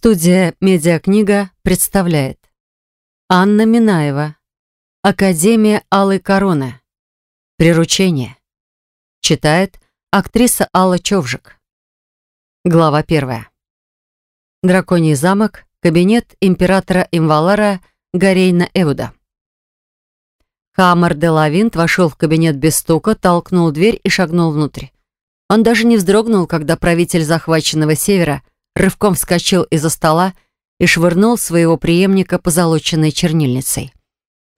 Студия «Медиакнига» представляет. Анна Минаева. Академия Алой Короны Приручение. Читает актриса Алла Човжик. Глава первая. Драконий замок, кабинет императора Имвалара Гарейна Эвуда Хаммер де Лавинт вошел в кабинет без стука, толкнул дверь и шагнул внутрь. Он даже не вздрогнул, когда правитель захваченного севера – рывком вскочил из-за стола и швырнул своего преемника позолоченной чернильницей.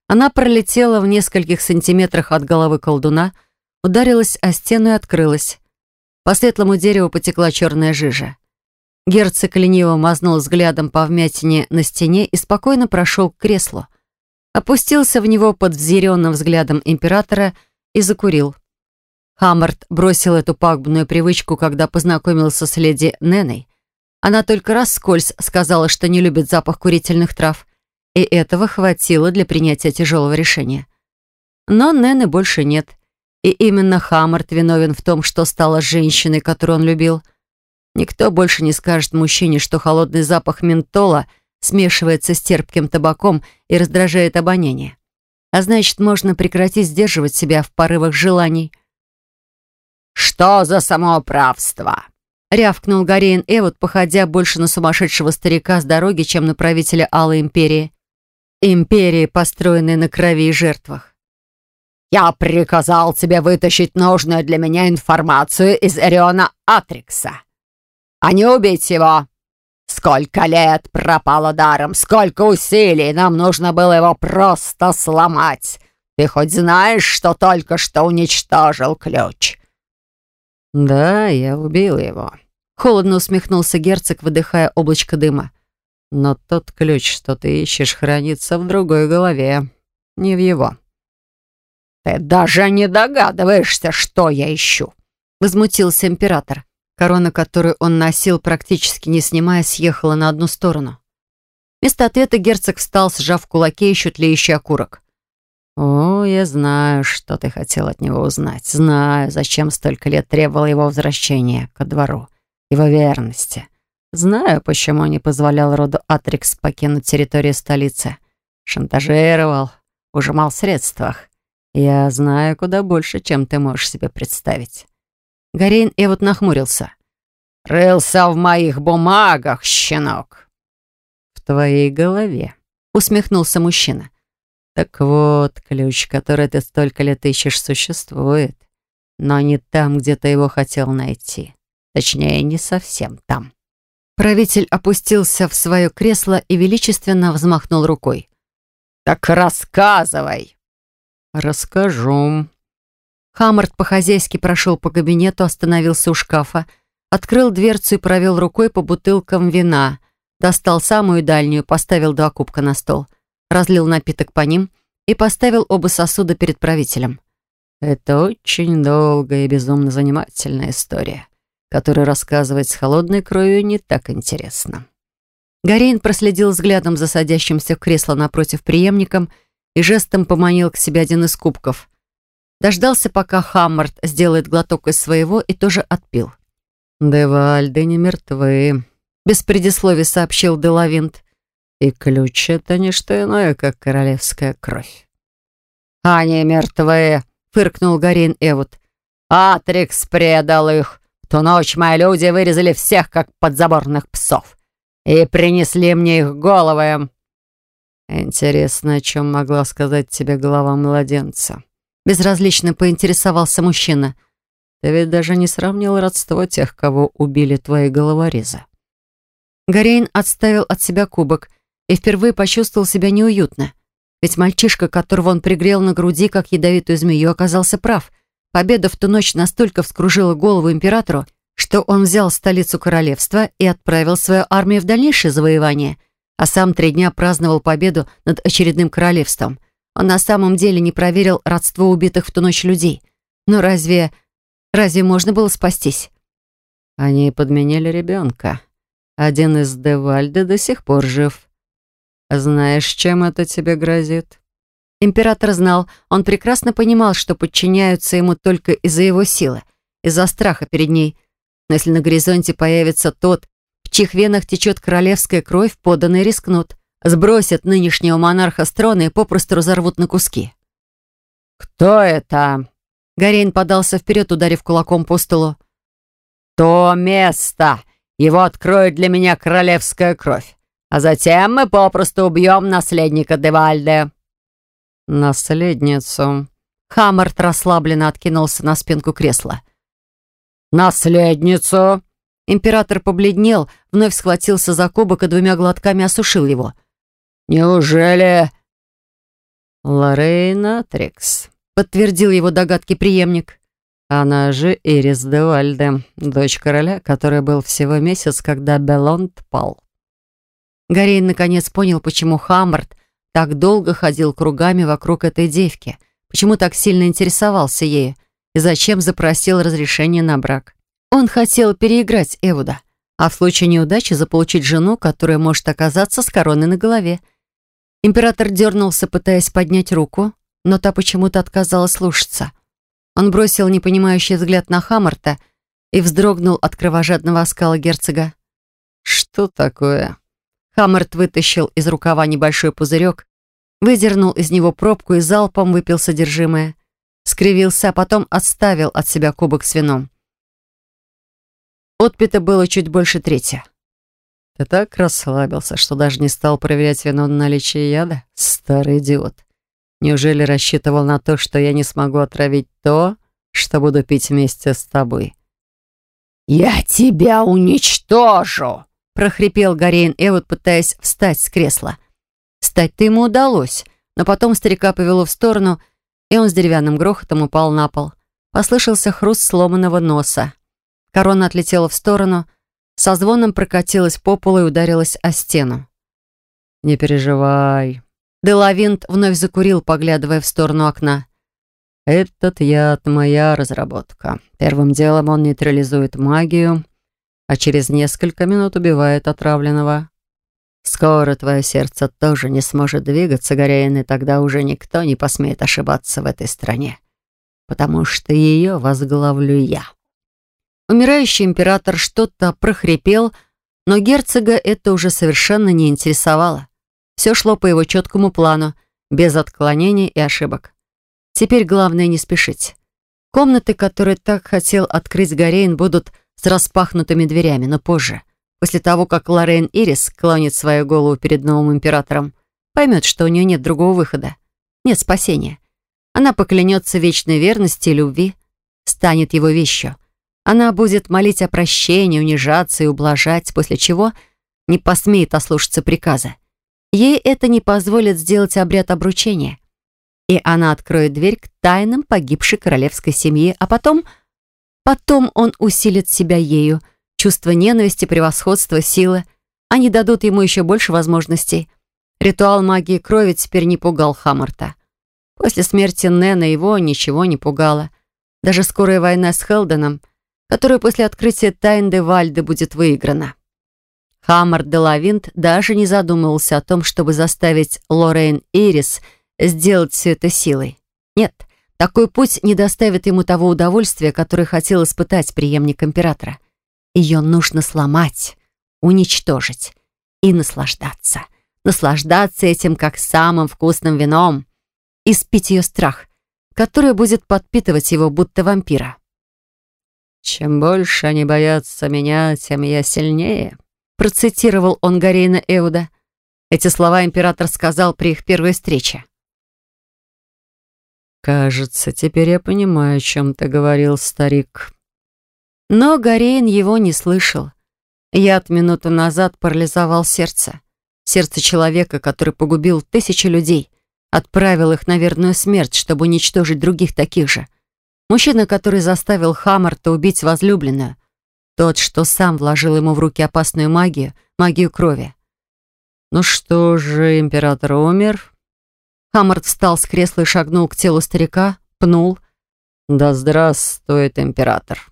Она пролетела в нескольких сантиметрах от головы колдуна, ударилась о стену и открылась. По светлому дереву потекла черная жижа. Герцог лениво мазнул взглядом по вмятине на стене и спокойно прошел к креслу. Опустился в него под взъяренным взглядом императора и закурил. Хаммард бросил эту пагубную привычку, когда познакомился с леди Неной. Она только раз скользь сказала, что не любит запах курительных трав, и этого хватило для принятия тяжелого решения. Но Нены больше нет, и именно Хаммарт виновен в том, что стала женщиной, которую он любил. Никто больше не скажет мужчине, что холодный запах ментола смешивается с терпким табаком и раздражает обоняние. А значит, можно прекратить сдерживать себя в порывах желаний. «Что за самоуправство?» Рявкнул Гарейн Эвот, походя больше на сумасшедшего старика с дороги, чем на правителя Алой Империи. Империи, построенной на крови и жертвах. «Я приказал тебе вытащить нужную для меня информацию из Эриона Атрикса, а не убить его. Сколько лет пропало даром, сколько усилий, нам нужно было его просто сломать. Ты хоть знаешь, что только что уничтожил ключ?» «Да, я убил его», — холодно усмехнулся герцог, выдыхая облачко дыма. «Но тот ключ, что ты ищешь, хранится в другой голове, не в его». «Ты даже не догадываешься, что я ищу», — возмутился император. Корона, которую он носил, практически не снимая, съехала на одну сторону. Вместо ответа герцог встал, сжав в кулаке еще тлеющий окурок. «О, я знаю, что ты хотел от него узнать. Знаю, зачем столько лет требовал его возвращения ко двору, его верности. Знаю, почему не позволял роду Атрикс покинуть территорию столицы. Шантажировал, ужимал в средствах. Я знаю куда больше, чем ты можешь себе представить». Гарейн Эвот нахмурился. «Рылся в моих бумагах, щенок!» «В твоей голове», — усмехнулся мужчина. Так вот, ключ, который ты столько лет ищешь, существует, но не там, где ты его хотел найти. Точнее, не совсем там. Правитель опустился в свое кресло и величественно взмахнул рукой. «Так рассказывай!» «Расскажу». Хаммард по-хозяйски прошел по кабинету, остановился у шкафа, открыл дверцу и провел рукой по бутылкам вина, достал самую дальнюю, поставил два кубка на стол — разлил напиток по ним и поставил оба сосуда перед правителем. «Это очень долгая и безумно занимательная история, которую рассказывать с холодной кровью не так интересно». Гарейн проследил взглядом за садящимся в кресло напротив преемником и жестом поманил к себе один из кубков. Дождался, пока Хаммард сделает глоток из своего и тоже отпил. «Девальды не мертвы», — без предисловий сообщил Делавинт. И ключ — это не что иное, как королевская кровь. «Они мертвы!» — фыркнул Гарин Эвуд. «Атрикс предал их. В ту ночь мои люди вырезали всех, как подзаборных псов, и принесли мне их головы». «Интересно, о чем могла сказать тебе голова младенца?» Безразлично поинтересовался мужчина. «Ты ведь даже не сравнил родство тех, кого убили твои головорезы». Гарейн отставил от себя кубок — и впервые почувствовал себя неуютно. Ведь мальчишка, которого он пригрел на груди, как ядовитую змею, оказался прав. Победа в ту ночь настолько вскружила голову императору, что он взял столицу королевства и отправил свою армию в дальнейшее завоевание, а сам три дня праздновал победу над очередным королевством. Он на самом деле не проверил родство убитых в ту ночь людей. Но разве... разве можно было спастись? Они подменили ребенка. Один из Девальды до сих пор жив. «Знаешь, чем это тебе грозит?» Император знал, он прекрасно понимал, что подчиняются ему только из-за его силы, из-за страха перед ней. Но если на горизонте появится тот, в чьих венах течет королевская кровь, поданные рискнут, сбросят нынешнего монарха с трона и попросту разорвут на куски. «Кто это?» Гарейн подался вперед, ударив кулаком по столу. «То место! Его откроет для меня королевская кровь, а затем мы попросту убьем наследника Девальде». «Наследницу». Хаммарт расслабленно откинулся на спинку кресла. «Наследницу!» Император побледнел, вновь схватился за кубок и двумя глотками осушил его. «Неужели...» «Лорейна Трикс», — подтвердил его догадки преемник. Она же Ирис де Вальде, дочь короля, который был всего месяц, когда Белонд пал. Гарейн наконец понял, почему Хаммарт так долго ходил кругами вокруг этой девки, почему так сильно интересовался ею и зачем запросил разрешение на брак. Он хотел переиграть Эвуда, а в случае неудачи заполучить жену, которая может оказаться с короной на голове. Император дернулся, пытаясь поднять руку, но та почему-то отказалась слушаться. Он бросил непонимающий взгляд на Хаммарта и вздрогнул от кровожадного оскала герцога. «Что такое?» Хаммарт вытащил из рукава небольшой пузырек, выдернул из него пробку и залпом выпил содержимое. Скривился, а потом отставил от себя кубок с вином. Отпито было чуть больше трети. «Ты так расслабился, что даже не стал проверять вино на наличие яда? Старый идиот. Неужели рассчитывал на то, что я не смогу отравить то, что буду пить вместе с тобой?» «Я тебя уничтожу!» Прохрипел Гарейн Эвот, пытаясь встать с кресла. Встать-то ему удалось, но потом старика повело в сторону, и он с деревянным грохотом упал на пол. Послышался хруст сломанного носа. Корона отлетела в сторону, со звоном прокатилась по полу и ударилась о стену. «Не переживай». Делавинт вновь закурил, поглядывая в сторону окна. «Этот яд — моя разработка. Первым делом он нейтрализует магию, а через несколько минут убивает отравленного. Скоро твое сердце тоже не сможет двигаться, Горяин, и тогда уже никто не посмеет ошибаться в этой стране, потому что ее возглавлю я». Умирающий император что-то прохрипел, но герцога это уже совершенно не интересовало. Все шло по его четкому плану, без отклонений и ошибок. Теперь главное не спешить. Комнаты, которые так хотел открыть Горейн, будут с распахнутыми дверями, но позже, после того, как Лорен Ирис клонит свою голову перед новым императором, поймет, что у нее нет другого выхода, нет спасения. Она поклянется вечной верности и любви, станет его вещью. Она будет молить о прощении, унижаться и ублажать, после чего не посмеет ослушаться приказа. Ей это не позволит сделать обряд обручения. И она откроет дверь к тайнам погибшей королевской семьи, а потом Потом он усилит себя ею. Чувство ненависти, превосходства, силы. Они дадут ему еще больше возможностей. Ритуал магии крови теперь не пугал Хаммарта. После смерти Нэна его ничего не пугало. Даже скорая война с Хелденом, которая после открытия тайн де Вальды будет выиграна. Хаммарт де Лавинт даже не задумывался о том, чтобы заставить Лоррейн Ирис сделать все это силой. Нет, такой путь не доставит ему того удовольствия, которое хотел испытать преемник императора. Ее нужно сломать, уничтожить и наслаждаться. Наслаждаться этим как самым вкусным вином. И спить ее страх, который будет подпитывать его, будто вампира. «Чем больше они боятся меня, тем я сильнее», процитировал он Гарейна Эуда. Эти слова император сказал при их первой встрече. «Кажется, теперь я понимаю, о чем ты говорил, старик». Но Гарейн его не слышал. Яд минуту назад парализовал сердце. Сердце человека, который погубил тысячи людей, отправил их на верную смерть, чтобы уничтожить других таких же. Мужчина, который заставил Хаммарта убить возлюбленную. Тот, что сам вложил ему в руки опасную магию, магию крови. «Ну что же, император умер, Хаммард встал с кресла и шагнул к телу старика, пнул. «Да здравствует император!»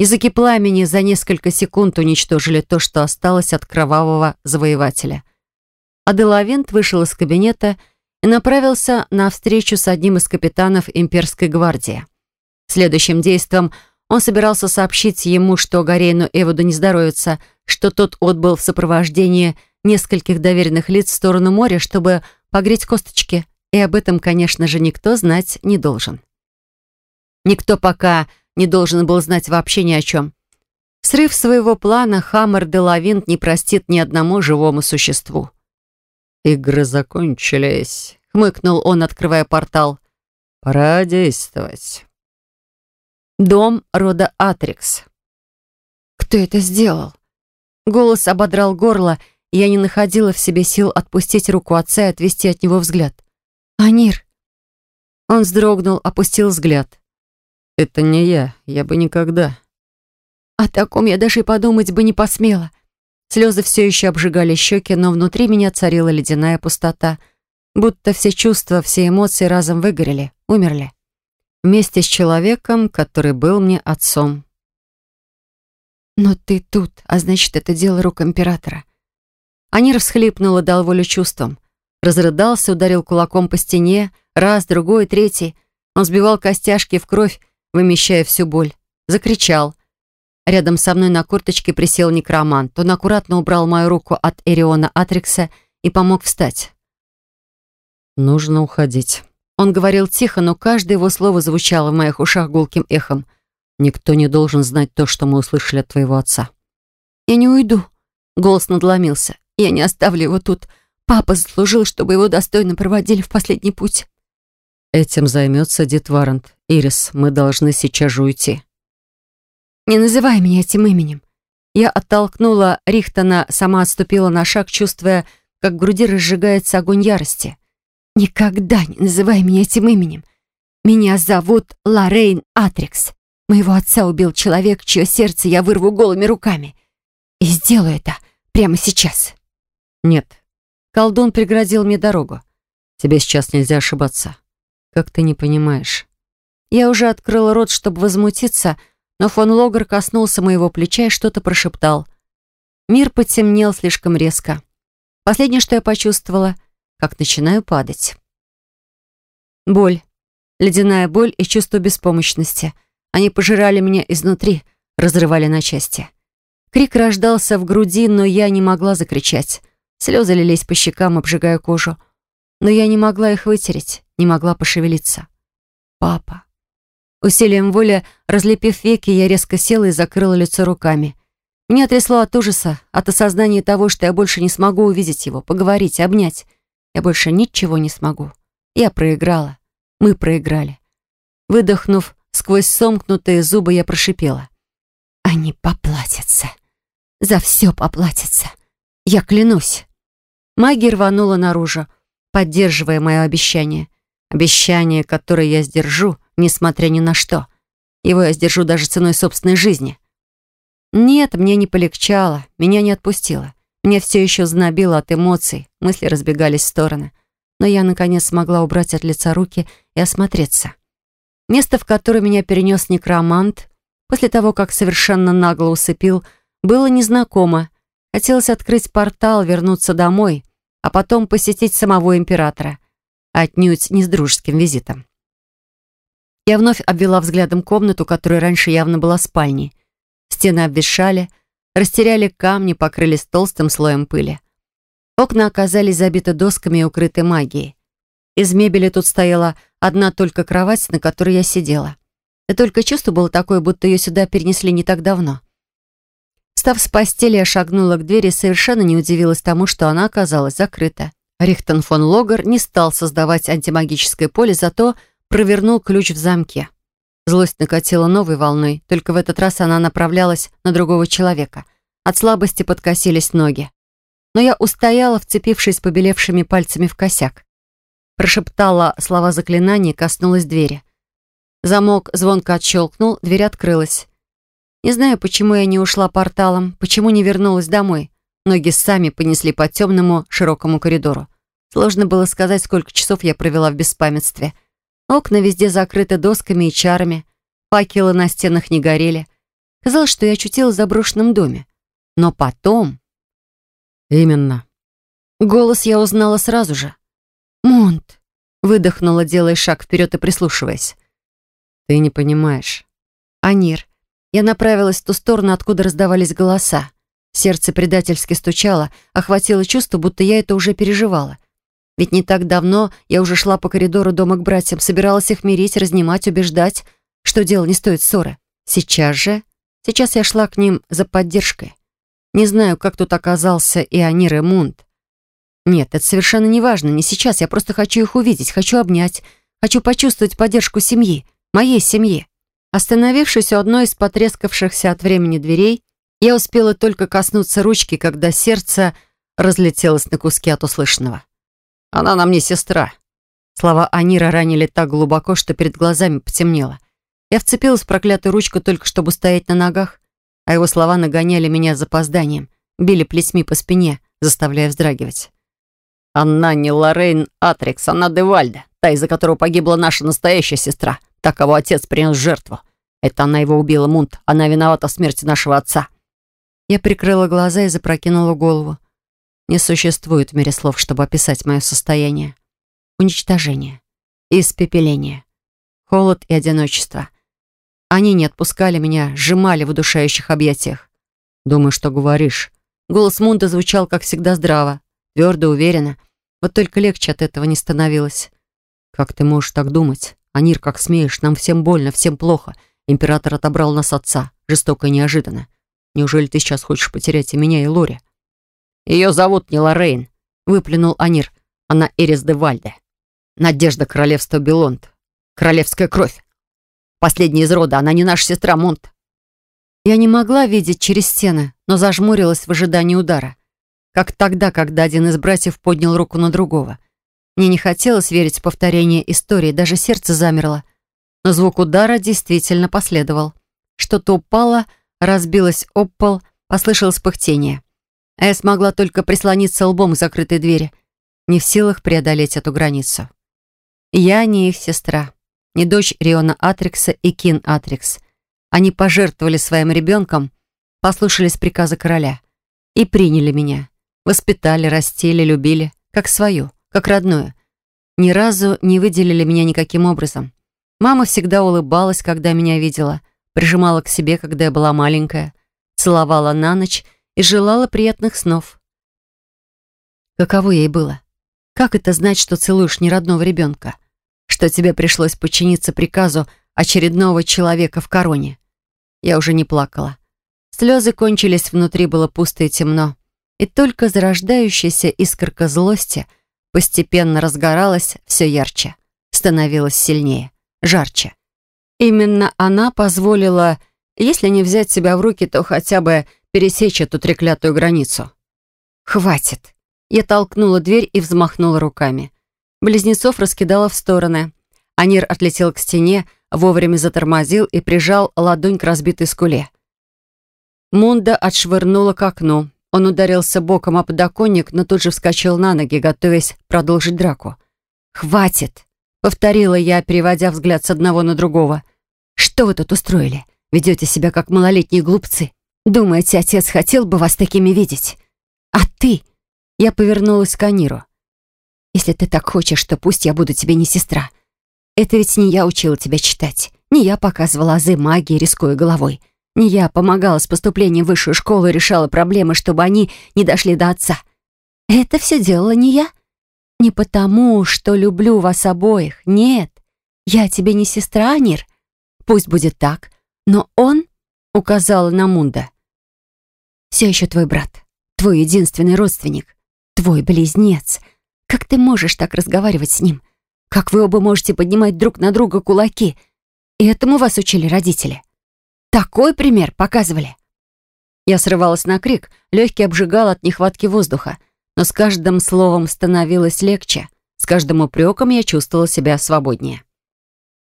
Языки пламени за несколько секунд уничтожили то, что осталось от кровавого завоевателя. Аделавент вышел из кабинета и направился на встречу с одним из капитанов имперской гвардии. Следующим действом Он собирался сообщить ему, что Гарейну Эводу не здоровится, что тот отбыл в сопровождении нескольких доверенных лиц в сторону моря, чтобы погреть косточки, и об этом, конечно же, никто знать не должен. Никто пока не должен был знать вообще ни о чем. Срыв своего плана Хаммер де Лавинт не простит ни одному живому существу. «Игры закончились», — хмыкнул он, открывая портал. «Пора действовать». Дом рода Атрикс. Кто это сделал? Голос ободрал горло, я не находила в себе сил отпустить руку отца и отвести от него взгляд. «Анир!» Он вздрогнул, опустил взгляд. «Это не я, я бы никогда...» О таком я даже и подумать бы не посмела. Слезы все еще обжигали щеки, но внутри меня царила ледяная пустота, будто все чувства, все эмоции разом выгорели, умерли. Вместе с человеком, который был мне отцом. «Но ты тут, а значит, это дело рук императора». Анир всхлипнул и дал волю чувствам. Разрыдался, ударил кулаком по стене, раз, другой, третий. Он сбивал костяшки в кровь, вымещая всю боль. Закричал. Рядом со мной на курточке присел некромант. Он аккуратно убрал мою руку от Эриона Атрикса и помог встать. «Нужно уходить». Он говорил тихо, но каждое его слово звучало в моих ушах гулким эхом. «Никто не должен знать то, что мы услышали от твоего отца». «Я не уйду», — голос надломился. «Я не оставлю его тут. Папа заслужил, чтобы его достойно проводили в последний путь». «Этим займется Дит Варант. Ирис, мы должны сейчас же уйти». «Не называй меня этим именем». Я оттолкнула Рихтона, сама отступила на шаг, чувствуя, как в груди разжигается огонь ярости. «Никогда не называй меня этим именем. Меня зовут Лоррейн Атрикс. Моего отца убил человек, чье сердце я вырву голыми руками. И сделаю это прямо сейчас». «Нет». Колдун преградил мне дорогу. «Тебе сейчас нельзя ошибаться. Как ты не понимаешь?» Я уже открыла рот, чтобы возмутиться, но фон Логер коснулся моего плеча и что-то прошептал. Мир потемнел слишком резко. Последнее, что я почувствовала, как начинаю падать. Боль. Ледяная боль и чувство беспомощности. Они пожирали меня изнутри, разрывали на части. Крик рождался в груди, но я не могла закричать. Слезы лились по щекам, обжигая кожу. Но я не могла их вытереть, не могла пошевелиться. Папа. Усилием воли, разлепив веки, я резко села и закрыла лицо руками. Меня трясло от ужаса, от осознания того, что я больше не смогу увидеть его, поговорить, обнять. Я больше ничего не смогу. Я проиграла. Мы проиграли. Выдохнув сквозь сомкнутые зубы, я прошипела. Они поплатятся. За все поплатятся. Я клянусь. Магия рванула наружу, поддерживая мое обещание. Обещание, которое я сдержу — несмотря ни на что. Его я сдержу даже ценой собственной жизни. Нет, мне не полегчало, меня не отпустило. Меня все еще знобило от эмоций, мысли разбегались в стороны. Но я, наконец, смогла убрать от лица руки и осмотреться. Место, в которое меня перенес некромант, после того, как совершенно нагло усыпил, было незнакомо. Хотелось открыть портал, вернуться домой, а потом посетить самого императора. Отнюдь не с дружеским визитом. Я вновь обвела взглядом комнату, которая раньше явно была спальней. Стены обветшали, растеряли камни, покрылись толстым слоем пыли. Окна оказались забиты досками и укрыты магией. Из мебели тут стояла одна только кровать, на которой я сидела. И только чувство было такое, будто ее сюда перенесли не так давно. Встав с постели, я шагнула к двери и совершенно не удивилась тому, что она оказалась закрыта. Рихтон фон Логер не стал создавать антимагическое поле, зато провернул ключ в замке. Злость накатила новой волной, только в этот раз она направлялась на другого человека. От слабости подкосились ноги. Но я устояла, вцепившись побелевшими пальцами в косяк. Прошептала слова заклинания и коснулась двери. Замок звонко отщелкнул, дверь открылась. Не знаю, почему я не ушла порталом, почему не вернулась домой. Ноги сами понесли по темному, широкому коридору. Сложно было сказать, сколько часов я провела в беспамятстве — Окна везде закрыты досками и чарами, факелы на стенах не горели. Казалось, что я очутилась в заброшенном доме. Но потом... Именно. Голос я узнала сразу же. «Монт!» — выдохнула, делая шаг вперед и прислушиваясь. «Ты не понимаешь». «Анир, Я направилась в ту сторону, откуда раздавались голоса. Сердце предательски стучало, охватило чувство, будто я это уже переживала. Ведь не так давно я уже шла по коридору дома к братьям, собиралась их мирить, разнимать, убеждать, что дело не стоит ссоры. Сейчас же... Сейчас я шла к ним за поддержкой. Не знаю, как тут оказался и Анир, и Мунт. Нет, это совершенно не важно, не сейчас. Я просто хочу их увидеть, хочу обнять, хочу почувствовать поддержку семьи, моей семьи. Остановившись у одной из потрескавшихся от времени дверей, я успела только коснуться ручки, когда сердце разлетелось на куски от услышанного. «Она нам не сестра». Слова Анира ранили так глубоко, что перед глазами потемнело. Я вцепилась в проклятую ручку только чтобы стоять на ногах, а его слова нагоняли меня с запозданием, били плетьми по спине, заставляя вздрагивать. «Она не Лоррейн Атрикс, она Девальда, та, из-за которого погибла наша настоящая сестра, та, кого отец принес в жертву. Это она его убила, Мунт, она виновата в смерти нашего отца». Я прикрыла глаза и запрокинула голову. Не существует в мире слов, чтобы описать мое состояние. Уничтожение. Испепеление. Холод и одиночество. Они не отпускали меня, сжимали в удушающих объятиях. «Думаю, что говоришь». Голос Мунда звучал, как всегда, здраво, твердо, уверенно. Вот только легче от этого не становилось. «Как ты можешь так думать? Анир, как смеешь? Нам всем больно, всем плохо. Император отобрал нас отца. Жестоко и неожиданно. Неужели ты сейчас хочешь потерять и меня, и Лори? Ее зовут не Лоррейн, выплюнул Анир. Она Эрис де Вальде. Надежда королевства Белонд. Королевская кровь. Последняя из рода, она не наша сестра Монт. Я не могла видеть через стены, но зажмурилась в ожидании удара. Как тогда, когда один из братьев поднял руку на другого. Мне не хотелось верить в повторение истории, даже сердце замерло. Но звук удара действительно последовал. Что-то упало, разбилось об пол, послышалось пыхтение. А я смогла только прислониться лбом к закрытой двери, не в силах преодолеть эту границу. Я не их сестра, не дочь Риона Атрикса и Кин Атрикс. Они пожертвовали своим ребенком, послушались приказа короля и приняли меня. Воспитали, растили, любили, как свою, как родную. Ни разу не выделили меня никаким образом. Мама всегда улыбалась, когда меня видела, прижимала к себе, когда я была маленькая, целовала на ночь и желала приятных снов. Каково ей было? Как это знать, что целуешь неродного ребенка? Что тебе пришлось подчиниться приказу очередного человека в короне? Я уже не плакала. Слезы кончились, внутри было пусто и темно. И только зарождающаяся искорка злости постепенно разгоралась все ярче, становилась сильнее, жарче. Именно она позволила, если не взять себя в руки, то хотя бы пересечь эту треклятую границу. «Хватит!» Я толкнула дверь и взмахнула руками. Близнецов раскидала в стороны. Анир отлетел к стене, вовремя затормозил и прижал ладонь к разбитой скуле. Мунда отшвырнула к окну. Он ударился боком о подоконник, но тут же вскочил на ноги, готовясь продолжить драку. «Хватит!» — повторила я, переводя взгляд с одного на другого. «Что вы тут устроили? Ведете себя как малолетние глупцы. Думаете, отец хотел бы вас такими видеть? А ты?» Я повернулась к Аниру. «Если ты так хочешь, то пусть я буду тебе не сестра. Это ведь не я учила тебя читать. Не я показывала азы магии, рискуя головой. Не я помогала с поступлением в высшую школу и решала проблемы, чтобы они не дошли до отца. Это все делала не я. Не потому, что люблю вас обоих. Нет, я тебе не сестра, Анир. Пусть будет так. Но он указала на Мунда. Все еще твой брат. Твой единственный родственник. Твой близнец. Как ты можешь так разговаривать с ним? Как вы оба можете поднимать друг на друга кулаки? И этому вас учили родители. Такой пример показывали. Я срывалась на крик, легкий обжигал от нехватки воздуха, но с каждым словом становилось легче, с каждым упреком я чувствовала себя свободнее.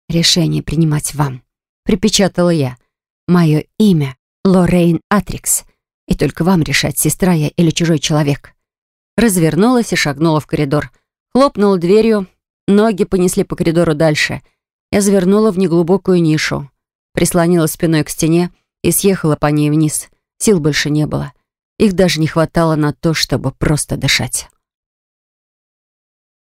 «Решение принимать вам», — припечатала я. «Мое имя — Лоррейн Атрикс, и только вам решать, сестра я или чужой человек». Развернулась и шагнула в коридор. Хлопнула дверью, ноги понесли по коридору дальше. Я завернула в неглубокую нишу прислонила спиной к стене и съехала по ней вниз. Сил больше не было. Их даже не хватало на то, чтобы просто дышать.